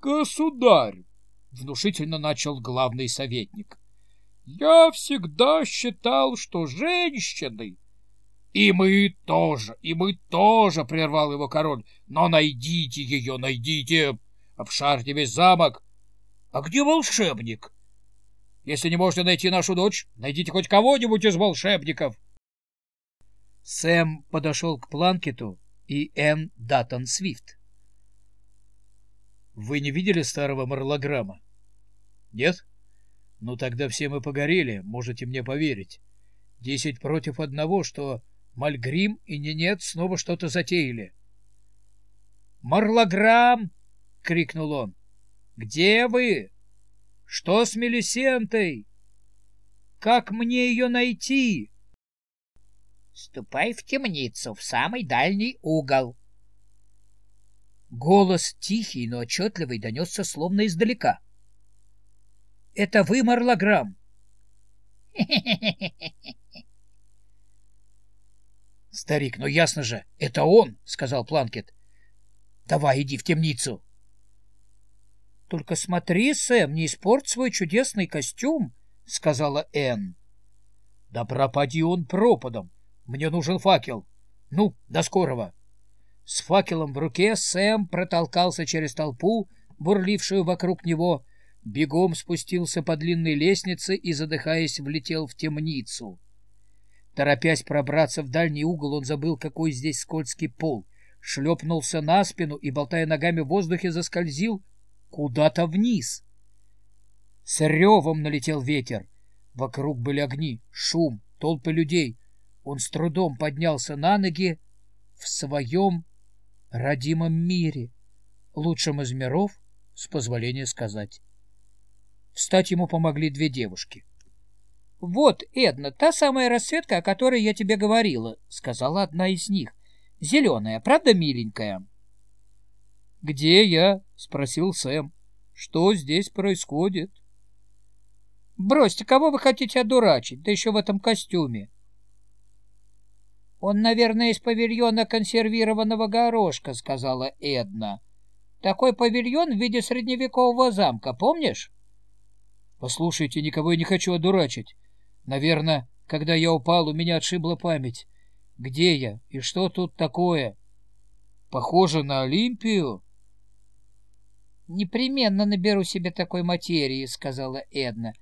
Государь, — внушительно начал главный советник, — я всегда считал, что женщины... — И мы тоже, и мы тоже, — прервал его король. — Но найдите ее, найдите, обшарьте весь замок. — А где волшебник? Если не можете найти нашу дочь, найдите хоть кого-нибудь из волшебников. Сэм подошел к Планкету и Энн Даттон Свифт. Вы не видели старого марлограмма? Нет? Ну тогда все мы погорели, можете мне поверить. Десять против одного, что Мальгрим и Ненет снова что-то затеяли. «Марлограмм!» — крикнул он. «Где вы? Что с Мелисентой? Как мне ее найти?» «Ступай в темницу, в самый дальний угол», Голос тихий, но отчетливый донесся словно издалека. — Это вы, Марлограмм? — Старик, ну ясно же, это он, — сказал Планкет. — Давай, иди в темницу. — Только смотри, Сэм, не испорть свой чудесный костюм, — сказала Энн. — Да пропади он пропадом. Мне нужен факел. Ну, до скорого. — с факелом в руке Сэм протолкался через толпу, бурлившую вокруг него, бегом спустился по длинной лестнице и, задыхаясь, влетел в темницу. Торопясь пробраться в дальний угол, он забыл, какой здесь скользкий пол, шлепнулся на спину и, болтая ногами в воздухе, заскользил куда-то вниз. С ревом налетел ветер. Вокруг были огни, шум, толпы людей. Он с трудом поднялся на ноги в своем родимом мире, лучшем из миров, с позволения сказать. Встать ему помогли две девушки. — Вот, Эдна, та самая расцветка, о которой я тебе говорила, — сказала одна из них. — Зеленая, правда миленькая? — Где я? — спросил Сэм. — Что здесь происходит? — Бросьте, кого вы хотите одурачить, да еще в этом костюме? — «Он, наверное, из павильона консервированного горошка», — сказала Эдна. «Такой павильон в виде средневекового замка, помнишь?» «Послушайте, никого я не хочу одурачить. Наверное, когда я упал, у меня отшибла память. Где я и что тут такое? Похоже на Олимпию?» «Непременно наберу себе такой материи», — сказала Эдна.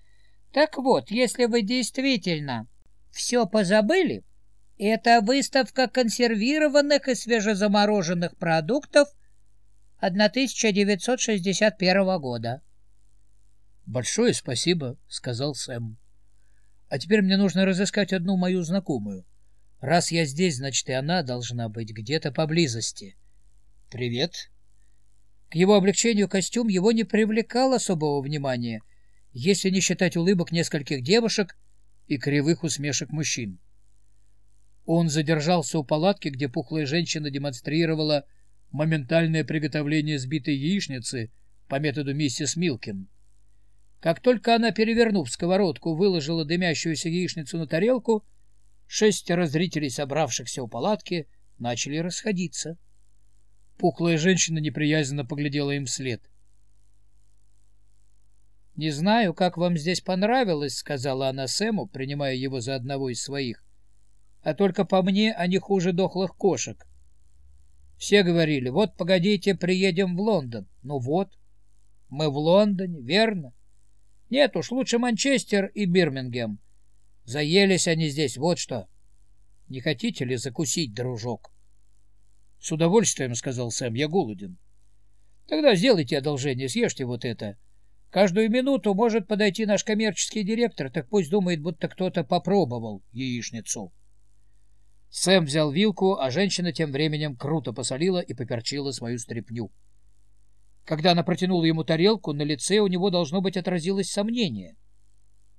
«Так вот, если вы действительно все позабыли...» Это выставка консервированных и свежезамороженных продуктов 1961 года. «Большое спасибо», — сказал Сэм. «А теперь мне нужно разыскать одну мою знакомую. Раз я здесь, значит, и она должна быть где-то поблизости. Привет». К его облегчению костюм его не привлекал особого внимания, если не считать улыбок нескольких девушек и кривых усмешек мужчин. Он задержался у палатки, где пухлая женщина демонстрировала моментальное приготовление сбитой яичницы по методу миссис Милкин. Как только она, перевернув сковородку, выложила дымящуюся яичницу на тарелку, шестеро зрителей, собравшихся у палатки, начали расходиться. Пухлая женщина неприязненно поглядела им вслед. «Не знаю, как вам здесь понравилось», — сказала она Сэму, принимая его за одного из своих а только по мне они хуже дохлых кошек. Все говорили, вот погодите, приедем в Лондон. Ну вот, мы в Лондоне, верно? Нет уж, лучше Манчестер и Бирмингем. Заелись они здесь, вот что. Не хотите ли закусить, дружок? — С удовольствием, — сказал Сэм, — я голоден. — Тогда сделайте одолжение, съешьте вот это. Каждую минуту может подойти наш коммерческий директор, так пусть думает, будто кто-то попробовал яичницу. Сэм взял вилку, а женщина тем временем круто посолила и поперчила свою стряпню. Когда она протянула ему тарелку, на лице у него, должно быть, отразилось сомнение.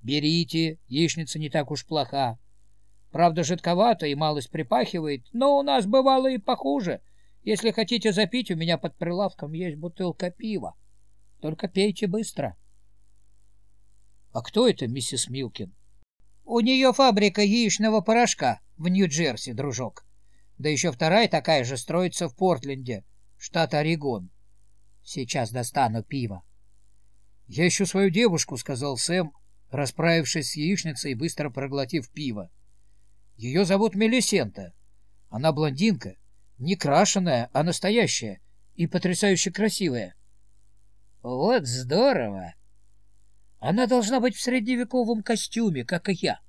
«Берите, яичница не так уж плоха. Правда, жидковато и малость припахивает, но у нас бывало и похуже. Если хотите запить, у меня под прилавком есть бутылка пива. Только пейте быстро». «А кто это, миссис Милкин?» «У нее фабрика яичного порошка», в Нью-Джерси, дружок. Да еще вторая такая же строится в Портленде, штат Орегон. Сейчас достану пиво. — Я ищу свою девушку, — сказал Сэм, расправившись с яичницей и быстро проглотив пиво. — Ее зовут Мелисента. Она блондинка, не крашеная, а настоящая и потрясающе красивая. — Вот здорово! Она должна быть в средневековом костюме, как и я.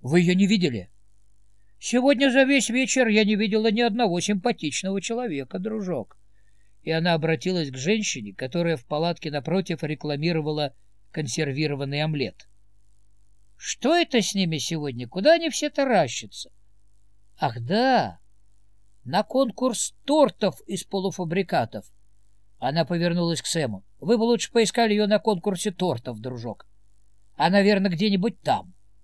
Вы ее не видели? Сегодня за весь вечер я не видела ни одного симпатичного человека, дружок. И она обратилась к женщине, которая в палатке напротив рекламировала консервированный омлет. Что это с ними сегодня? Куда они все таращатся? Ах, да, на конкурс тортов из полуфабрикатов. Она повернулась к Сэму. Вы бы лучше поискали ее на конкурсе тортов, дружок. А, наверное, где-нибудь там.